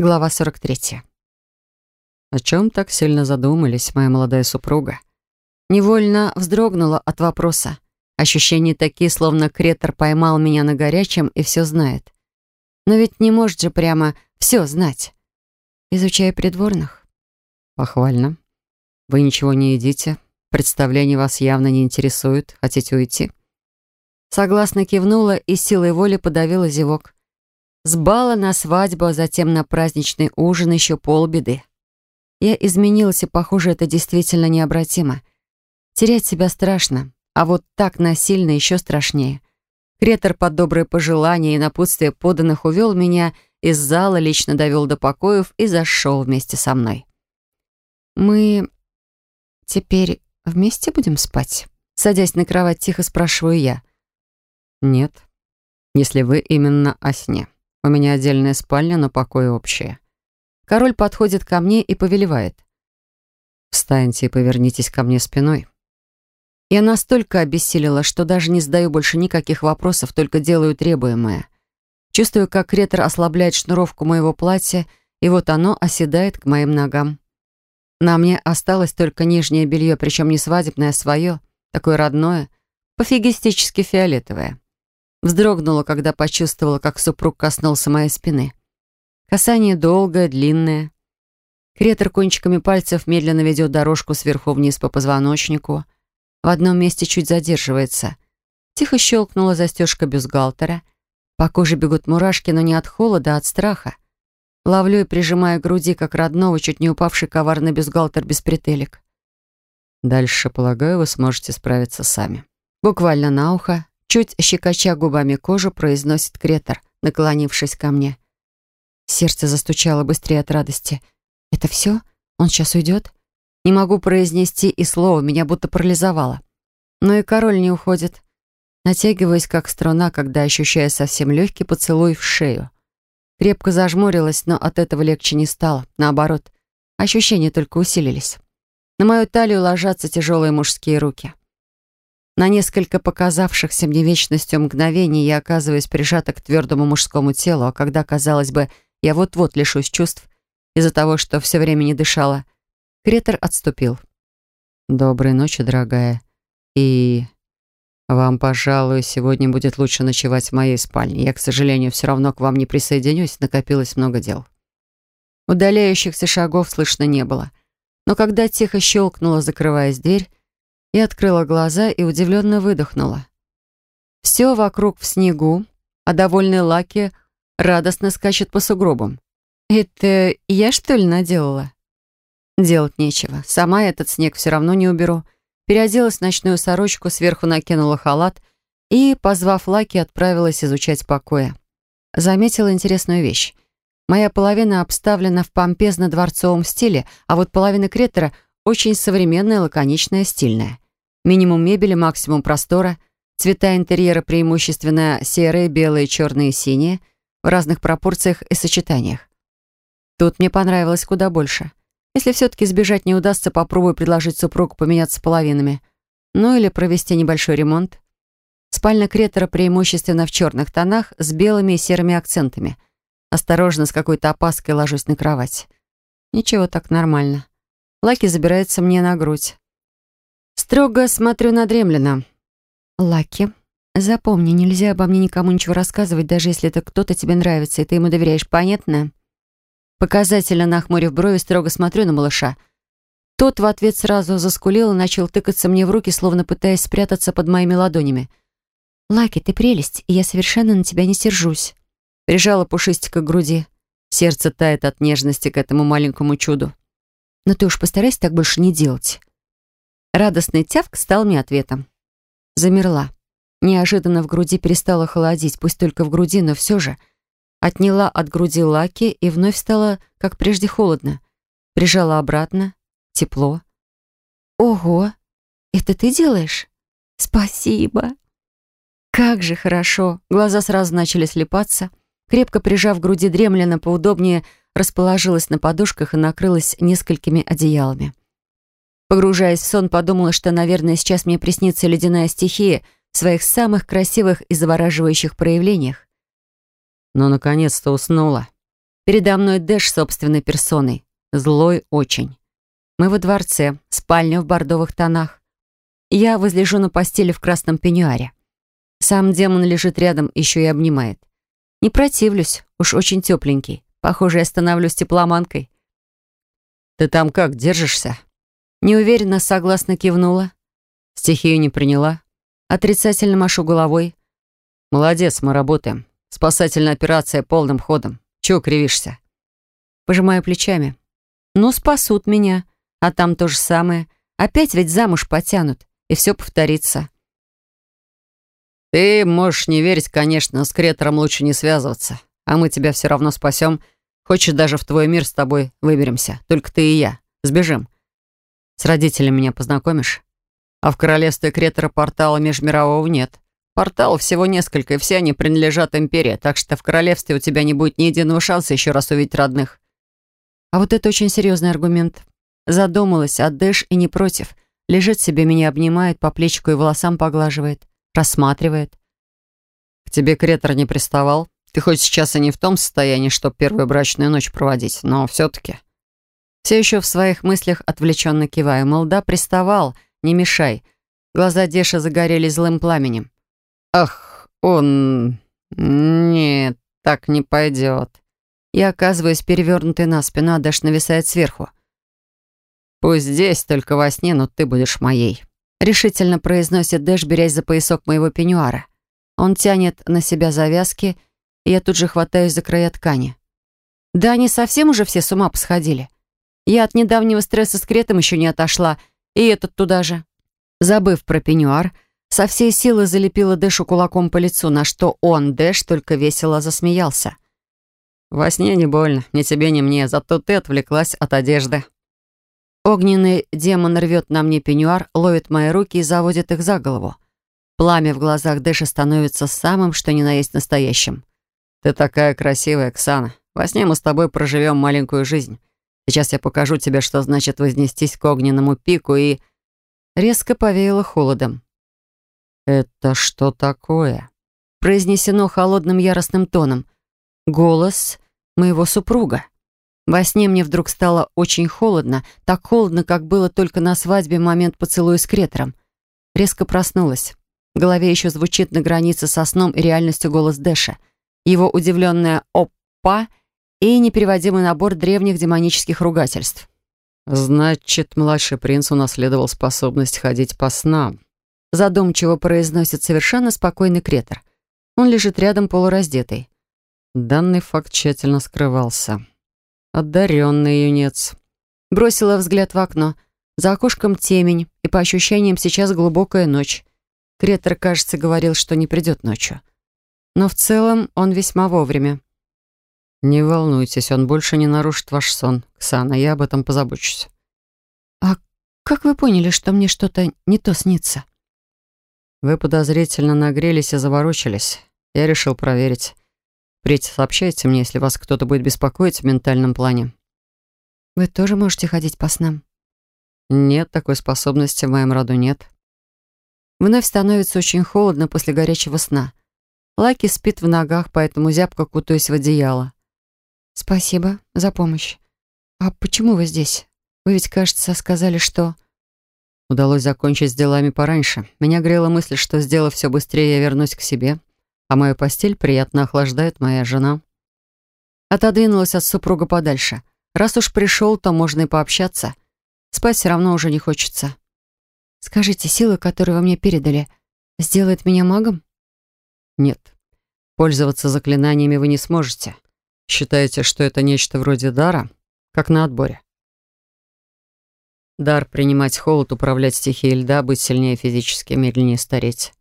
Глава 43. «О чем так сильно задумались, моя молодая супруга?» Невольно вздрогнула от вопроса. Ощущения такие, словно Кретор поймал меня на горячем и все знает. Но ведь не может же прямо все знать. Изучая придворных. Похвально. Вы ничего не едите. Представление вас явно не интересует. Хотите уйти? Согласно кивнула и силой воли подавила зевок. С бала на свадьбу, а затем на праздничный ужин еще полбеды. Я изменилась, и, похоже, это действительно необратимо. Терять себя страшно, а вот так насильно еще страшнее. Кретор под добрые пожелания и напутствие поданных увел меня из зала, лично довел до покоев и зашел вместе со мной. «Мы теперь вместе будем спать?» Садясь на кровать, тихо спрашиваю я. «Нет, если вы именно о сне». У меня отдельная спальня, но покои общие. Король подходит ко мне и повелевает. «Встаньте и повернитесь ко мне спиной». Я настолько обессилила, что даже не задаю больше никаких вопросов, только делаю требуемое. Чувствую, как ретор ослабляет шнуровку моего платья, и вот оно оседает к моим ногам. На мне осталось только нижнее белье, причем не свадебное, а свое, такое родное, пофигистически фиолетовое. Вздрогнула, когда почувствовала, как супруг коснулся моей спины. Касание долгое, длинное. Кретор кончиками пальцев медленно ведет дорожку сверху вниз по позвоночнику. В одном месте чуть задерживается. Тихо щелкнула застежка бюстгальтера. По коже бегут мурашки, но не от холода, а от страха. Ловлю и прижимаю к груди, как родного, чуть не упавший коварный бюстгальтер без претелек. Дальше, полагаю, вы сможете справиться сами. Буквально на ухо, Чуть щекоча губами кожу, произносит Кретор, наклонившись ко мне. Сердце застучало быстрее от радости. «Это все? Он сейчас уйдет?» Не могу произнести и слова, меня будто парализовало. Но и король не уходит. Натягиваясь, как струна, когда ощущаю совсем легкий поцелуй в шею. Крепко зажмурилась, но от этого легче не стало. Наоборот, ощущения только усилились. На мою талию ложатся тяжелые мужские руки. На несколько показавшихся мне вечностью мгновений я оказываюсь прижата к твердому мужскому телу, а когда, казалось бы, я вот-вот лишусь чувств из-за того, что все время не дышала, Кретор отступил. «Доброй ночи, дорогая. И вам, пожалуй, сегодня будет лучше ночевать в моей спальне. Я, к сожалению, все равно к вам не присоединюсь, накопилось много дел». Удаляющихся шагов слышно не было. Но когда тихо щелкнула, закрываясь дверь, я открыла глаза и удивленно выдохнула. Все вокруг в снегу, а довольный Лаки радостно скачет по сугробам. «Это я, что ли, наделала?» Делать нечего. Сама этот снег все равно не уберу. Переоделась в ночную сорочку, сверху накинула халат и, позвав Лаки, отправилась изучать покоя. Заметила интересную вещь. Моя половина обставлена в помпезно-дворцовом стиле, а вот половина кретера — очень современная, лаконичная, стильная. Минимум мебели, максимум простора. Цвета интерьера преимущественно серые, белые, черные и синие. В разных пропорциях и сочетаниях. Тут мне понравилось куда больше. Если все-таки сбежать не удастся, попробую предложить супругу поменяться половинами. Ну или провести небольшой ремонт. Спальня Кретора преимущественно в черных тонах с белыми и серыми акцентами. Осторожно, с какой-то опаской ложусь на кровать. Ничего так нормально. Лаки забирается мне на грудь. Строго смотрю на Дремлина. «Лаки, запомни, нельзя обо мне никому ничего рассказывать, даже если это кто-то тебе нравится, и ты ему доверяешь, понятно?» Показательно нахмурив брови, строго смотрю на малыша. Тот в ответ сразу заскулил и начал тыкаться мне в руки, словно пытаясь спрятаться под моими ладонями. «Лаки, ты прелесть, и я совершенно на тебя не сержусь». Прижала пушистика к груди. Сердце тает от нежности к этому маленькому чуду. Но ты уж постарайся так больше не делать». Радостный тявк стал мне ответом. Замерла. Неожиданно в груди перестала холодить, пусть только в груди, но все же. Отняла от груди лаки и вновь стало, как прежде, холодно. Прижала обратно. Тепло. «Ого! Это ты делаешь?» «Спасибо!» «Как же хорошо!» Глаза сразу начали слепаться. Крепко прижав к груди дремлина поудобнее, расположилась на подушках и накрылась несколькими одеялами. Погружаясь в сон, подумала, что, наверное, сейчас мне приснится ледяная стихия в своих самых красивых и завораживающих проявлениях. Но, наконец-то, уснула. Передо мной Дэш собственной персоной. Злой очень. Мы во дворце, спальня в бордовых тонах. Я возлежу на постели в красном пеньюаре. Сам демон лежит рядом, еще и обнимает. Не противлюсь, уж очень тепленький. Похоже, я становлюсь тепломанкой. «Ты там как, держишься?» Неуверенно, согласно кивнула. Стихию не приняла. Отрицательно машу головой. «Молодец, мы работаем. Спасательная операция полным ходом. Чего кривишься?» Пожимаю плечами. «Ну, спасут меня. А там то же самое. Опять ведь замуж потянут, и все повторится». «Ты можешь не верить, конечно, с Кретором лучше не связываться. А мы тебя все равно спасем. Хочешь, даже в твой мир с тобой выберемся. Только ты и я. Сбежим. С родителями меня познакомишь? А в королевстве Кретора портала межмирового нет. Порталов всего несколько, и все они принадлежат империи, так что в королевстве у тебя не будет ни единого шанса еще раз увидеть родных». А вот это очень серьезный аргумент. Задумалась, а и не против. Лежит себе, меня обнимает, по плечику и волосам поглаживает рассматривает. «К тебе Кретор не приставал? Ты хоть сейчас и не в том состоянии, чтобы первую брачную ночь проводить, но все-таки...» Все еще в своих мыслях отвлеченно киваю. Мол, да, приставал, не мешай. Глаза Деша загорелись злым пламенем. «Ах, он... Нет, так не пойдет». Я оказываюсь перевернутой на спину, а Дэш нависает сверху. «Пусть здесь, только во сне, но ты будешь моей». Решительно произносит Дэш, берясь за поясок моего пеньюара. Он тянет на себя завязки, и я тут же хватаюсь за края ткани. Да они совсем уже все с ума посходили. Я от недавнего стресса с кретом еще не отошла, и этот туда же. Забыв про пеньюар, со всей силы залепила Дэшу кулаком по лицу, на что он, Дэш, только весело засмеялся. «Во сне не больно, ни тебе, ни мне, зато ты отвлеклась от одежды», Огненный демон рвет на мне пеньюар, ловит мои руки и заводит их за голову. Пламя в глазах Дэша становится самым, что ни на есть настоящим. «Ты такая красивая, Оксана. Во сне мы с тобой проживем маленькую жизнь. Сейчас я покажу тебе, что значит вознестись к огненному пику и...» Резко повеяло холодом. «Это что такое?» Произнесено холодным яростным тоном. Голос моего супруга. Во сне мне вдруг стало очень холодно, так холодно, как было только на свадьбе момент поцелуя с Кретором. Резко проснулась. В голове еще звучит на границе со сном и реальностью голос Дэша. Его удивленная «опа» и непереводимый набор древних демонических ругательств. «Значит, младший принц унаследовал способность ходить по снам», задумчиво произносит совершенно спокойный Кретор. Он лежит рядом полураздетый. Данный факт тщательно скрывался. Одаренный юнец. Бросила взгляд в окно. За окошком темень, и по ощущениям сейчас глубокая ночь. Кретор, кажется, говорил, что не придет ночью. Но в целом он весьма вовремя. «Не волнуйтесь, он больше не нарушит ваш сон. Ксана, я об этом позабочусь». «А как вы поняли, что мне что-то не то снится?» «Вы подозрительно нагрелись и заворочились. Я решил проверить. Впредь сообщайте мне, если вас кто-то будет беспокоить в ментальном плане. Вы тоже можете ходить по снам? Нет, такой способности в моем роду нет. Вновь становится очень холодно после горячего сна. Лаки спит в ногах, поэтому зябко кутаюсь в одеяло. Спасибо за помощь. А почему вы здесь? Вы ведь, кажется, сказали, что... Удалось закончить с делами пораньше. Меня грела мысль, что, сделав все быстрее, я вернусь к себе а мою постель приятно охлаждает моя жена. Отодвинулась от супруга подальше. Раз уж пришел, то можно и пообщаться. Спать все равно уже не хочется. Скажите, силы, которые вы мне передали, сделает меня магом? Нет. Пользоваться заклинаниями вы не сможете. Считаете, что это нечто вроде дара, как на отборе? Дар принимать холод, управлять стихией льда, быть сильнее физически, медленнее стареть.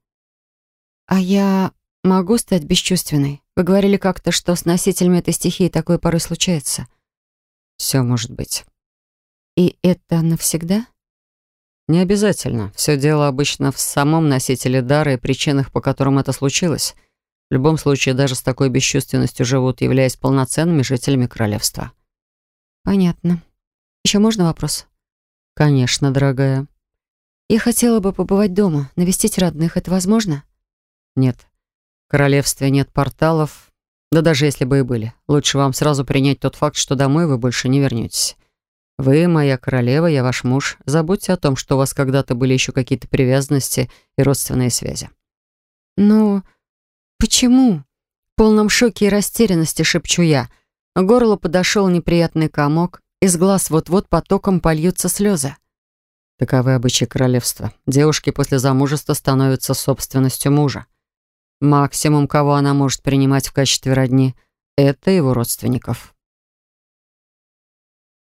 А я Могу стать бесчувственной. Вы говорили как-то, что с носителями этой стихии такое порой случается. Все может быть. И это навсегда? Не обязательно. Все дело обычно в самом носителе дара и причинах, по которым это случилось. В любом случае, даже с такой бесчувственностью живут, являясь полноценными жителями королевства. Понятно. Еще можно вопрос? Конечно, дорогая. Я хотела бы побывать дома, навестить родных. Это возможно? Нет. В королевстве нет порталов, Да даже если бы и были, лучше вам сразу принять тот факт, что домой вы больше не вернетесь. Вы моя королева, я ваш муж. Забудьте о том, что у вас когда-то были еще какие-то привязанности и родственные связи. Но почему? В полном шоке и растерянности шепчу я. К горлу подошел неприятный комок, из глаз вот-вот потоком польются слезы. Таковы обычаи королевства. Девушки после замужества становятся собственностью мужа. Максимум, кого она может принимать в качестве родни, это его родственников.